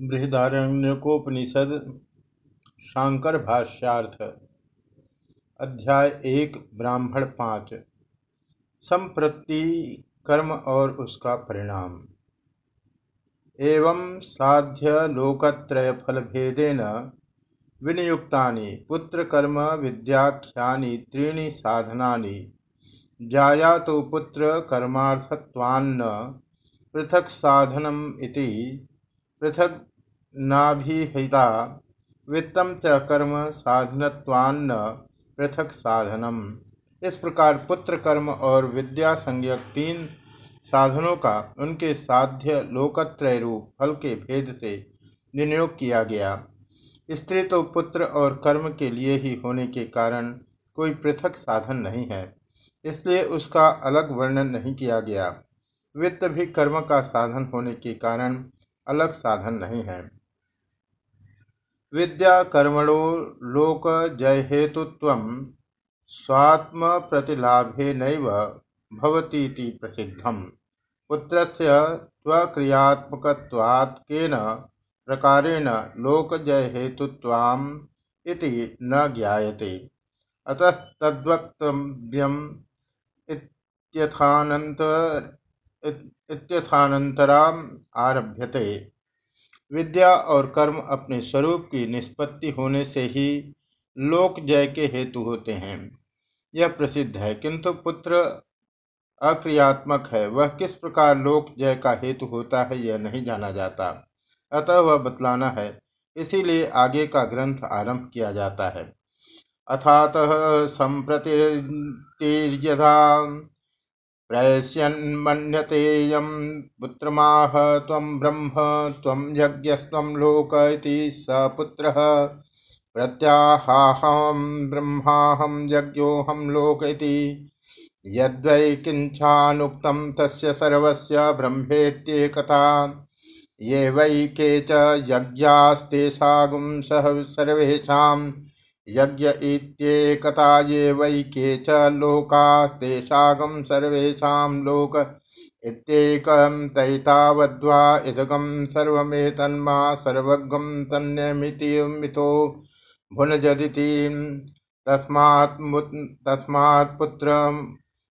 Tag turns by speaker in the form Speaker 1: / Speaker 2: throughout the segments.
Speaker 1: बृहदारण्यकोपनिषद शांकर भाष्यार्थ, अध्याय एक, ब्राह्मण पाँच, संप्रति कर्म और उसका परिणाम। एवं साध्य लोकत्रय फल भेदेन विनियुक्तानि, पुत्र कर्म विद्याख्यानि त्रीणि जाया तो पुत्र कर्मार्थत्वान्न पृथक साधनम पृथक नाभिहिता वित्तम च कर्म साधनत्वान्न पृथक साधनम। इस प्रकार पुत्र कर्म और विद्या संज्ञक तीन साधनों का उनके साध्य लोकत्रय रूप फल के भेद से विनियोग किया गया। स्त्री तो पुत्र और कर्म के लिए ही होने के कारण कोई पृथक साधन नहीं है, इसलिए उसका अलग वर्णन नहीं किया गया। वित्त भी कर्म का साधन होने के कारण अलग साधन नहीं है। विद्या कर्मणो लोक जय हेतुत्व स्वात्म प्रतिलाभे नैव भवतीति प्रसिद्धम। पुत्रस्य स्वक्रियात्मकत्वात् केन प्रकारेण लोकजय हेतुत्वाम इति न ज्ञायते। अतस्तद्वक्तव्यम इत्यथानंतर इत्यथानंतरा आरभ्यते। विद्या और कर्म अपने स्वरूप की निष्पत्ति होने से ही लोक जय के हेतु होते हैं। यह प्रसिद्ध है, किंतु पुत्र अक्रियात्मक है। वह किस प्रकार लोक जय का हेतु होता है यह नहीं जाना जाता। अतः वह बतलाना है, इसीलिए आगे का ग्रंथ आरंभ किया जाता है। अथात संप्रति प्रयस्यन्मन्यतेयं पुत्रमाह त्वं ब्रह्म, त्वं यज्ञस्त्वं लोक इति स पुत्रः। प्रत्याहाहं ब्रह्माहं यज्ञोऽहं लोक इति। यद्वै किञ्चानुक्तं तस्य सर्वस्य ये वै के च यज्ञास्तेषागुं सह यज्ञ इत्येकता ये वैके च लोकास्तेषागम सर्वेषां लोक इत्येकं तैतावद्वा इदगं सर्वमेतन्मा सर्वगं तन्यमितिमितो भुनजदिति तस्मात् तस्मात् पुत्रं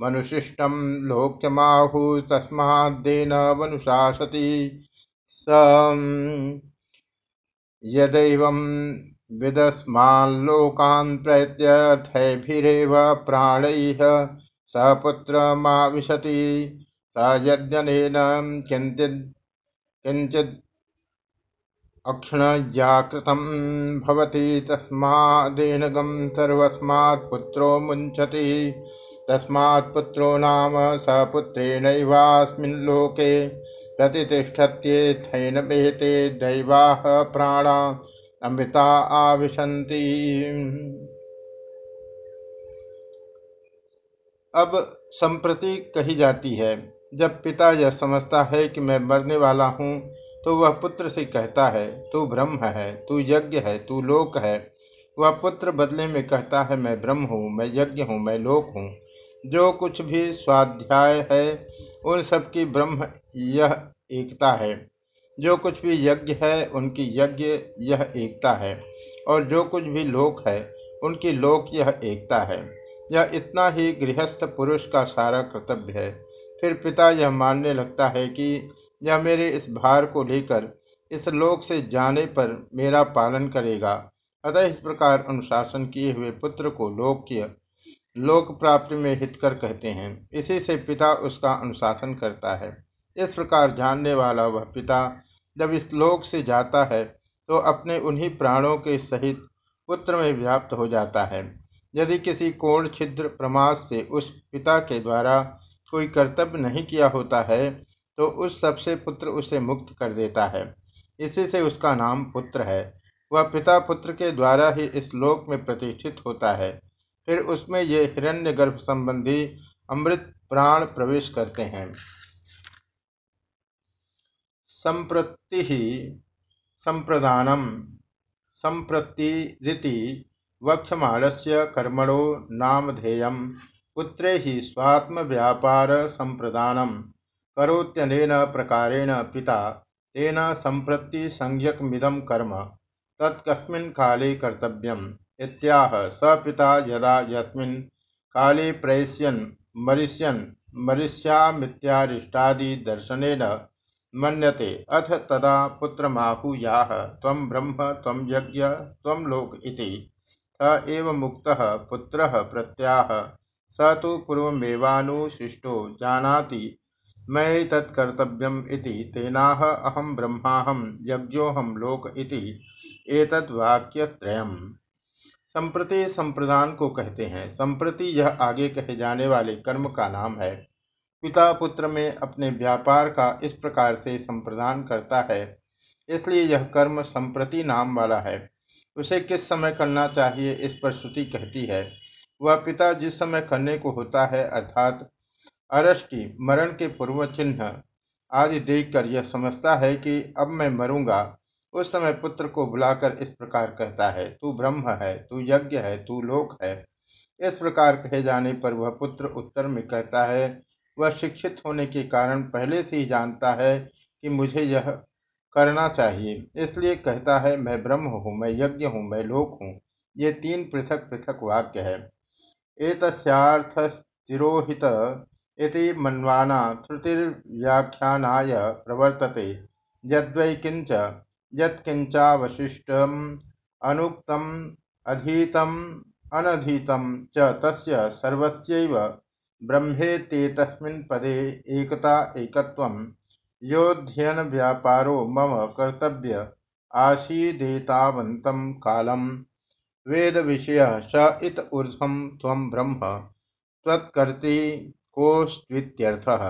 Speaker 1: मनुशिष्टं लोक्यमाहु तस्माद्देन वनुशासति स यदैवं विदस्माल्लोकान् प्रत्यथैभिरेव प्राणैः स पुत्रमाविशति। स यद्यनेन किञ्चित् किञ्चित् अक्षणज्याकृतं भवति। तस्मादेनगं सर्वस्मात् पुत्रो मुञ्चति। तस्मात् पुत्रो नाम स पुत्रेणैवास्मिन् लोके प्रतिष्ठत्येथैनमेते दैवाः प्राणा। अमृता आविशंति अब संप्रति कही जाती है, जब पिता यह समझता है कि मैं मरने वाला हूँ तो वह पुत्र से कहता है, तू ब्रह्म है, तू यज्ञ है, तू लोक है। वह पुत्र बदले में कहता है, मैं ब्रह्म हूँ, मैं यज्ञ हूँ, मैं लोक हूँ। जो कुछ भी स्वाध्याय है, उन सबकी ब्रह्म यह एकता है। जो कुछ भी यज्ञ है, उनकी यज्ञ यह एकता है, और जो कुछ भी लोक है, उनकी लोक यह एकता है। यह इतना ही गृहस्थ पुरुष का सारा कर्तव्य है। फिर पिता यह मानने लगता है कि यह मेरे इस भार को लेकर इस लोक से जाने पर मेरा पालन करेगा। अतः इस प्रकार अनुशासन किए हुए पुत्र को लोक्य लोक प्राप्ति में हितकर कहते हैं। इसी से पिता उसका अनुशासन करता है। इस प्रकार जानने वाला वह पिता जब इस लोक से जाता है तो अपने उन्हीं प्राणों के सहित पुत्र में व्याप्त हो जाता है। यदि किसी कोण छिद्र प्रमास से उस पिता के द्वारा कोई कर्तव्य नहीं किया होता है तो उस सबसे पुत्र उसे मुक्त कर देता है। इसी से उसका नाम पुत्र है। वह पिता पुत्र के द्वारा ही इस लोक में प्रतिष्ठित होता है। फिर उसमें ये हिरण्य गर्भ संबंधी अमृत प्राण प्रवेश करते हैं। संप्रति संप्रदानम संप्रतिरिति वक्षमाणस्य कर्मणो नामधेयं पुत्रे हि स्वात्म व्यापार संप्रदानम करोत्यनेन प्रकारेण पिता, तेन संप्रति संज्ञकमिदं कर्म। तत्कस्मिन् काले कर्तव्यम् इत्याह स यदा यस्मिन् काले प्रयस्यन्, मरिष्यन्, मरिष्यामित्यारिष्टादिदर्शनेन मन्यते। अथ तदा पुत्रमाहुयाः, त्वं ब्रह्म, त्वं यज्ञ, त्वं लोक इति। एव मुक्तः पुत्रः प्रत्याह। स तो पूर्वमेवानुशिष्टो जानाति मयि तत्कर्तव्यम् तेनाह अहम ब्रह्माहम यज्ञोहम लोक इति। एतद्वाक्यत्रयम् संप्रति संप्रदान को कहते हैं, संप्रति यह आगे कहे जाने वाले कर्म का नाम है। पिता पुत्र में अपने व्यापार का इस प्रकार से संप्रदान करता है। इसलिए यह कर्म संप्रति नाम वाला है। उसे किस समय करना चाहिए इस पर श्रुति कहती है। वह पिता जिस समय करने को होता है अर्थात अरष्टि, मरण के पूर्व चिन्ह आदि देखकर यह समझता है कि अब मैं मरूँगा, उस समय पुत्र को बुलाकर इस प्रकार कहता है, तू ब्रह्म है, तू यज्ञ है, तू लोक है। इस प्रकार कहे जाने पर वह पुत्र उत्तर में कहता है वह शिक्षित होने के कारण पहले से ही जानता है कि मुझे यह करना चाहिए। इसलिए कहता है, मैं ब्रह्म हूँ, मैं यज्ञ हूँ, मैं लोक हूँ। ये तीन पृथक पृथक वाक्य है। एतस्यार्थस्तिरोहित इति मन्वाना श्रुतिर्व्याख्यानाय प्रवर्तते। यद्वै किंच यत्किंचावशिष्टम अनुक्तम अधीतम अनधीतम च तस्य सर्वस्यैव ब्रह्मेत्येतस्मिन् पदे एकता व्यापारो मम कर्तव्य आशीदेतावन्तं कालम वेद विषय स इत ऊर्ध्वं त्वं ब्रह्म, त्वत्कर्ति कोस्त्वित्यर्थः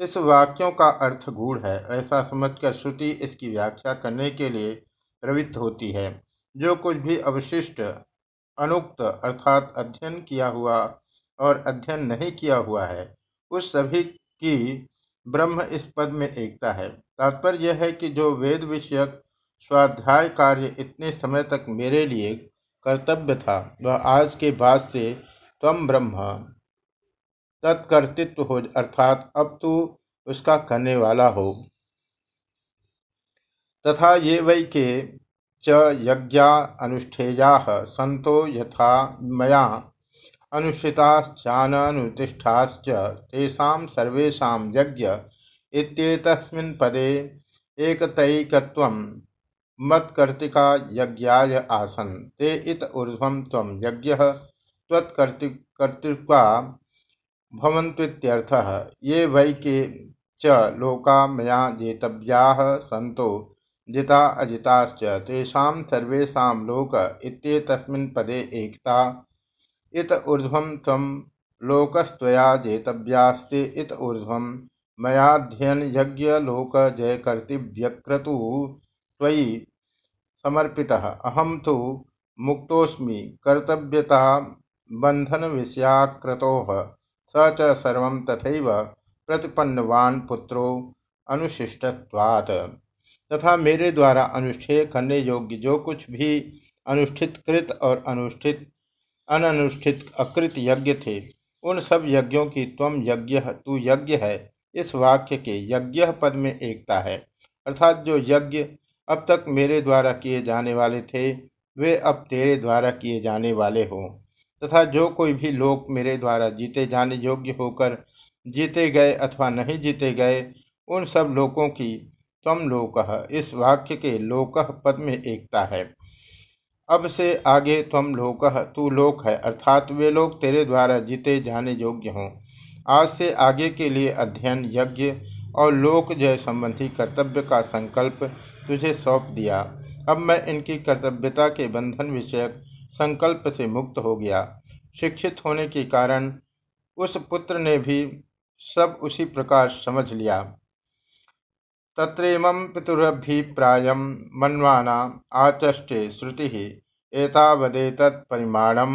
Speaker 1: इस वाक्यों का अर्थ गूढ़ है, ऐसा समझकर श्रुति इसकी व्याख्या करने के लिए प्रवृत्त होती है। जो कुछ भी अवशिष्ट, अनुक्त अर्थात अध्ययन किया हुआ और अध्ययन नहीं किया हुआ है, उस सभी की ब्रह्म इस पद में एकता है। तात्पर्य यह है कि जो वेद विषयक स्वाध्याय कार्य इतने समय तक मेरे लिए कर्तव्य था, वह आज के बाद से तम ब्रह्म तत्कर्तृत्व हो, अर्थात अब तू उसका करने वाला हो। तथा ये वै के च यज्ञा अनुष्ठेया संतो यथा मया अनुष्ठिताश्चाननुतिष्ठाश्च तेषां यज्ञ इत्येतस्मिन् पदे एकतैकत्वं मत्कर्तिका यज्ञाय आसन्। ते इत ऊर्ध्वं त्वं यज्ञः त्वत्कर्तृका भवन्त्वित्यर्थः। ये वै के च लोका मया जेतव्याः सन्तो जिता अजिताश्च। तेषां सर्वेषां लोक इत्येतस्मिन् पदे एकता इत ऊर्ध्वं त्वं लोकस्त्वया जेतव्यास्ते इत ऊर्ध्वं मयाध्ययन यज्ञ लोक जयकर्तृव्यक्रतुः त्वयि समर्पितः। अहं तु मुक्तोऽस्मि, कर्तव्यता बन्धनविषयाकृतोः स सर्वं तथैव प्रतिपन्नवान् पुत्रो अनुशिष्टत्वात्। तथा मेरे द्वारा अनुष्ठेय करने योग्य जो कुछ भी अनुष्ठित कृत और अनुष्ठित अननुष्ठित अकृत यज्ञ थे। उन सब यज्ञों की त्वम यज्ञ तू यज्ञ है। इस वाक्य के यज्ञ पद में एकता है। अर्थात जो यज्ञ अब तक मेरे द्वारा किए जाने वाले थे, वे अब तेरे द्वारा किए जाने वाले हों। तथा जो कोई भी लोक मेरे द्वारा जीते जाने योग्य होकर जीते गए अथवा नहीं जीते गए, उन सब लोकों की तम लोक। इस वाक्य के लोक पद में एकता है। अब से आगे तुम लोक तू लोक है, अर्थात वे लोग तेरे द्वारा जीते जाने योग्य हों। आज से आगे के लिए अध्ययन यज्ञ और लोक जय संबंधी कर्तव्य का संकल्प तुझे सौंप दिया। अब मैं इनकी कर्तव्यता के बंधन विषयक संकल्प से मुक्त हो गया। शिक्षित होने के कारण उस पुत्र ने भी सब उसी प्रकार समझ लिया। तत्रेमं पितुरभिप्रायं मन्वाना आचष्टे श्रुतिः एतावदेतत्परिमाणं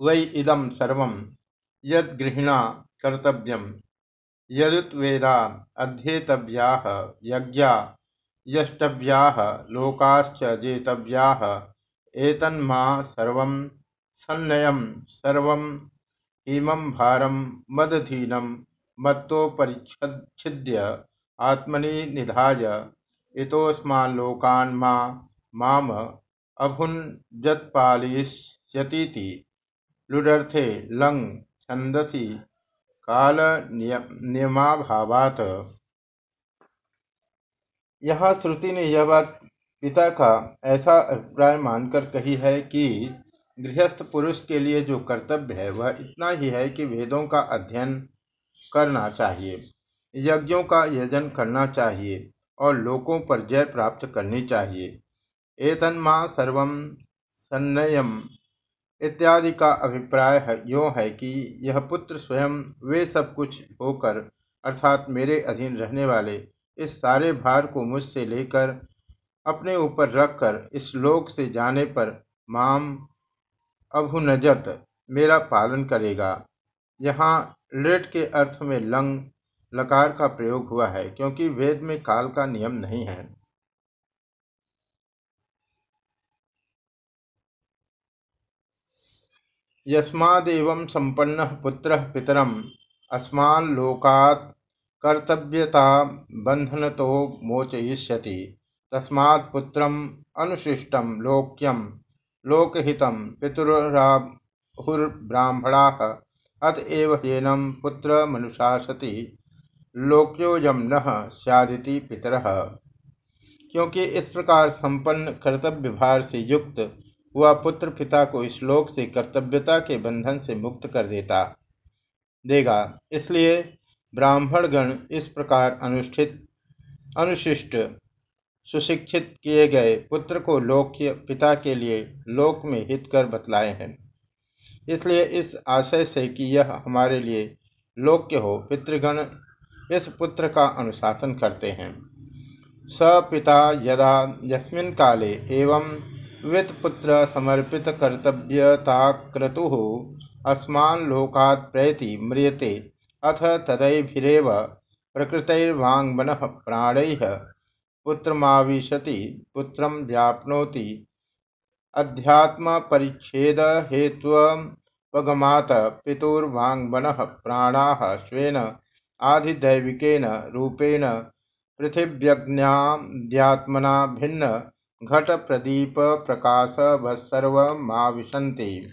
Speaker 1: वै इदं सर्वं यद्गृहिणा कर्तव्यं, यदुत्वेदा अध्येतव्याः यज्ञा, यष्टव्याः एतन्मा सर्वं सन्नयं सर्वं इमं भारं मदधीनं मत्तोपरिच्छिद्य आत्मनि निधाय। इतोऽस्माल्लोकान् मा, माम अभुञ्जत्पालयिष्यतीति। लुडर्थे लंग छंदसी काल नियमाभावात यहाँ श्रुति ने यह बात पिता का ऐसा अभिप्राय मानकर कही है कि गृहस्थ पुरुष के लिए जो कर्तव्य है, वह इतना ही है कि वेदों का अध्ययन करना चाहिए। यज्ञों का यजन करना चाहिए और लोकों पर जय प्राप्त करनी चाहिए। एतन्मा सर्व संयम इत्यादि का अभिप्राय यो है कि यह पुत्र स्वयं वे सब कुछ होकर, अर्थात मेरे अधीन रहने वाले, इस सारे भार को मुझसे लेकर, अपने ऊपर रखकर, इस लोक से जाने पर, माम अभुनजत मेरा पालन करेगा। यहाँ लेट के अर्थ में लंग, लकार का प्रयोग हुआ है, क्योंकि वेद में काल का नियम नहीं है। यस्मादेवं संपन्न पुत्र पितरम अस्माल्लोकात् कर्तव्यता बंधन तो मोचयिष्यति। तस्मात् पुत्रम अनुशिष्टम लोक्यम लोकहितम पितुराहुर्ब्राह्मणा अतएव हेनम पुत्र मनुषासति लोक्योजम न सदिति पितर। क्योंकि इस प्रकार संपन्न कर्तव्य भार से युक्त हुआ पुत्र पिता को इस लोक से कर्तव्यता के बंधन से मुक्त कर देता। देगा, इसलिए ब्राह्मण गण इस प्रकार अनुष्ठित, अनुशिष्ट, सुशिक्षित किए गए पुत्र को लोक्य पिता के लिए लोक में हित कर बतलाए हैं। इसलिए इस आशय से कि यह हमारे लिए लोक्य हो, पितृगण इस पुत्र का अनुशासन करते हैं। स पिता यदा यस्मिन काले एवं वित्पुत्र समर्पित कर्तव्यताक्रतु अस्मान लोकात् प्रयति म्रियते, अथ तदैभिरेव प्रकृतैर्वाङ्मनः प्राणैः पुत्रमाविशति, पुत्रं व्याप्नोति अध्यात्मपरिच्छेदहेत्वपगमात् पितुर्वाङ्मनः प्राणाः स्वेन आधिदैविकेन रूपेण पृथिव्यज्ञाद्यात्मना भिन्न घट प्रदीप प्रकाश सर्वमाविशंति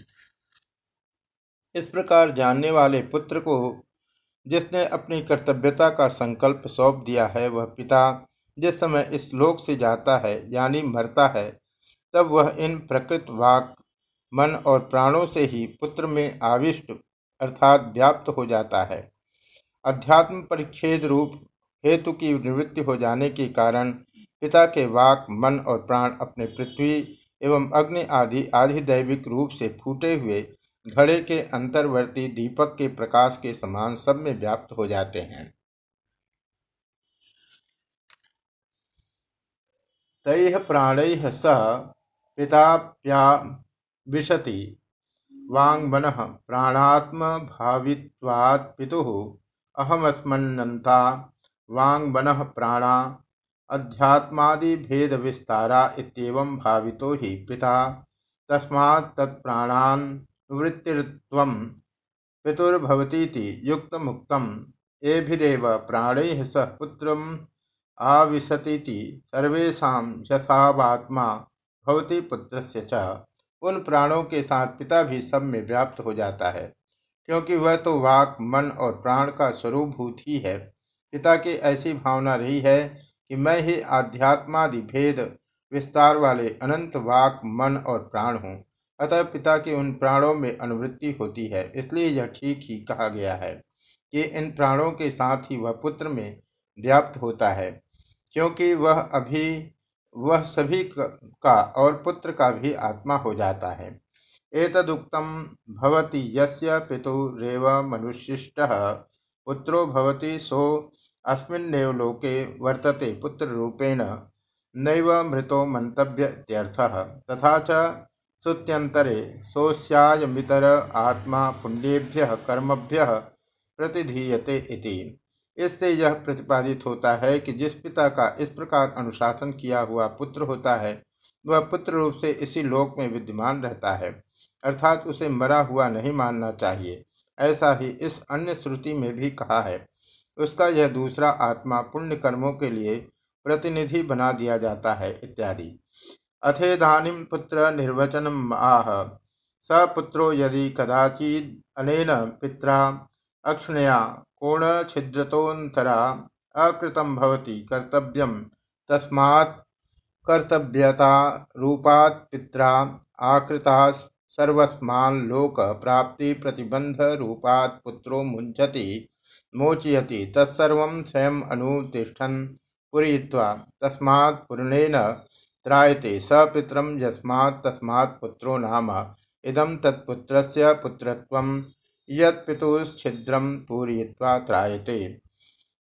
Speaker 1: इस प्रकार जानने वाले पुत्र को जिसने अपनी कर्तव्यता का संकल्प सौंप दिया है, वह पिता जिस समय इस लोक से जाता है, यानी मरता है तब वह इन प्रकृत वाक, मन और प्राणों से ही पुत्र में आविष्ट अर्थात व्याप्त हो जाता है। अध्यात्म परिच्छेद रूप हेतु की निवृत्ति हो जाने के कारण पिता के वाक, मन और प्राण अपने पृथ्वी एवं अग्नि आदि आधिदैविक रूप से फूटे हुए घड़े के अंतर्वर्ती दीपक के प्रकाश के समान सब में व्याप्त हो जाते हैं। तैह प्राण सह पिताप्या विशति वांगमन प्राणात्म भावित्वात् पितुः अहमस्मन्नता वांगमन प्राणा। अध्यात्मादिभेदविस्तारा इत्येवं भावितो हि पिता। तस्मात् तत्प्राणान् वृत्तिर्त्वं पितुर्भवतीति युक्तमुक्तम् एभिरेव प्राणैः सह पुत्रम् आविशतीति सर्वेषां यशावात्मा भवती पुत्रस्य च उन प्राणों के साथ पिता भी सब में व्याप्त हो जाता है, क्योंकि वह तो वाक, मन और प्राण का स्वरूप भूत ही है। पिता की ऐसी भावना रही है कि मैं ही आध्यात्मादि भेद विस्तार वाले अनंत वाक, मन और प्राण हूँ, अतः पिता के उन प्राणों में अनुवृत्ति होती है, इसलिए यह ठीक ही कहा गया है कि इन प्राणों के साथ ही वह पुत्र में व्याप्त होता है, क्योंकि वह अभी वह सभी का और पुत्र का भी आत्मा हो जाता है। एतदुक्तम भवति यस्य पितुरेव मनुष्यिष्टः, पुत्रो भवति सो अस्मिन्नेव लोके वर्तते पुत्ररूपेण, नैव मृतो मंतव्य तथा च श्रुत्यंतरे सोस्यायमितर आत्मा पुण्येभ्य कर्मभ्य प्रतिधीयते इति। इससे यह प्रतिपादित होता है कि जिस पिता का इस प्रकार अनुशासन किया हुआ पुत्र होता है, वह पुत्र रूप से इसी लोक में विद्यमान रहता है, अर्थात उसे मरा हुआ नहीं मानना चाहिए। ऐसा ही इस अन्य श्रुति में भी कहा है। उसका यह दूसरा आत्मा पुण्य कर्मों के लिए प्रतिनिधि बना दिया जाता है, इत्यादि। अथेदानी पुत्र निर्वचन आह। स पुत्रो यदि कदाचिद अनेन पित्रा अक्षुणया छिद्रतोन्तरा अकृतम भवति कर्तव्यम तस्मात् कर्तव्यता रूपात् पित्रा आकृता सर्वस्माल्लोक प्राप्ति प्रतिबंध रूपात् पुत्रो मुंचति मोचयति, तत्सर्व स्वयं अनुतिष्ठन् पूरयित्वा। तस्मात् पूर्णेन त्रायते, स पितरं यस्मात् तस्मात् पुत्रो नाम। इदं तत्पुत्रस्य पुत्रत्वं यत्पितुश्छिद्रं पूरयित्वा त्रायते।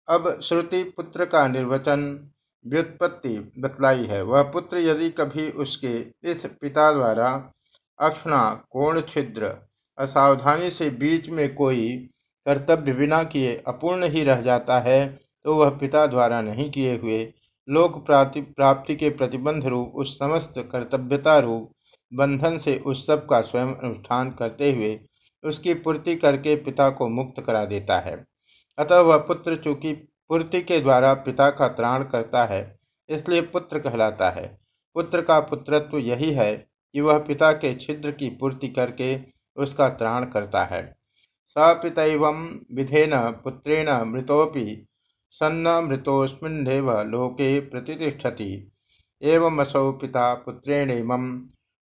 Speaker 1: अब श्रुति पुत्र का निर्वचन, व्युत्पत्ति बतलाई है। वह पुत्र यदि कभी उसके इस पिता द्वारा अक्षणा, कोण, छिद्र, असावधानी से बीच में कोई कर्तव्य बिना किए अपूर्ण ही रह जाता है तो वह पिता द्वारा नहीं किए हुए लोक प्राप्ति प्राप्ति के प्रतिबंध रूप, उस समस्त कर्तव्यता रूप, बंधन से उस सब का स्वयं अनुष्ठान करते हुए उसकी पूर्ति करके पिता को मुक्त करा देता है। अतः वह पुत्र चूँकि पूर्ति के द्वारा पिता का त्राण करता है, इसलिए पुत्र कहलाता है। पुत्र का पुत्रत्व यही है कि वह पिता के छिद्र की पूर्ति करके उसका त्राण करता है। स पितव विधेन पुत्रेण मृतोपि सन्न मृतोस्मिन्नेव लोके प्रतिष्ठति। एवमसौ पिता पुत्रेण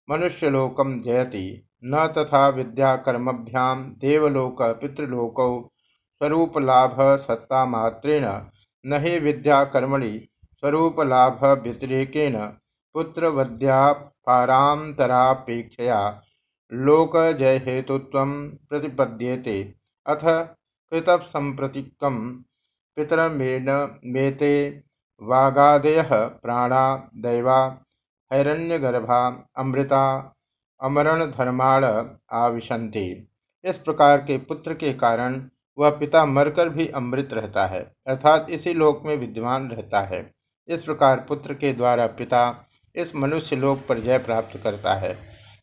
Speaker 1: मनुष्यलोकम जयति। न तथा विद्याकर्मभ्यां देवलोक, पितृलोकौ स्वरूपलाभ सत्तामात्रेण। न हि विद्याकर्मणि व्यतिरेकेण पुत्रवद्यापारान्तरापेक्षया लोकजयहेतुत्वं प्रतिपद्येते। अथ कृतसम्प्रतिकं पितरमेते वागादयः प्राणा, दैवा, हैरण्यगर्भा, अमृता अमरणधर्माण आविशंति। इस प्रकार के पुत्र के कारण वह पिता मरकर भी अमृत रहता है, अर्थात इसी लोक में विद्यमान रहता है। इस प्रकार पुत्र के द्वारा पिता इस मनुष्य लोक पर जय प्राप्त करता है।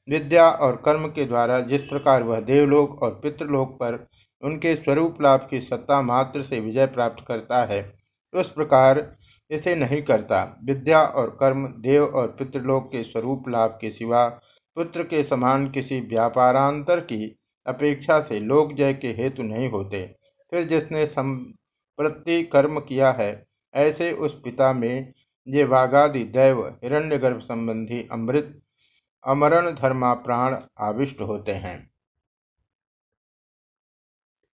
Speaker 1: विद्या और कर्म के द्वारा जिस प्रकार वह देवलोक और पितृलोक पर उनके स्वरूप लाभ की सत्ता मात्र से विजय प्राप्त करता है, उस प्रकार इसे नहीं करता। विद्या और कर्म देव और पितृलोक के स्वरूप लाभ के सिवा पुत्र के समान किसी व्यापारांतर की अपेक्षा से लोक जय के हेतु नहीं होते। फिर जिसने संप्रति कर्म किया है, ऐसे उस पिता में ये वागादि दैव, हिरण्यगर्भ संबंधी अमृत, अमरण धर्मा प्राण आविष्ट होते हैं।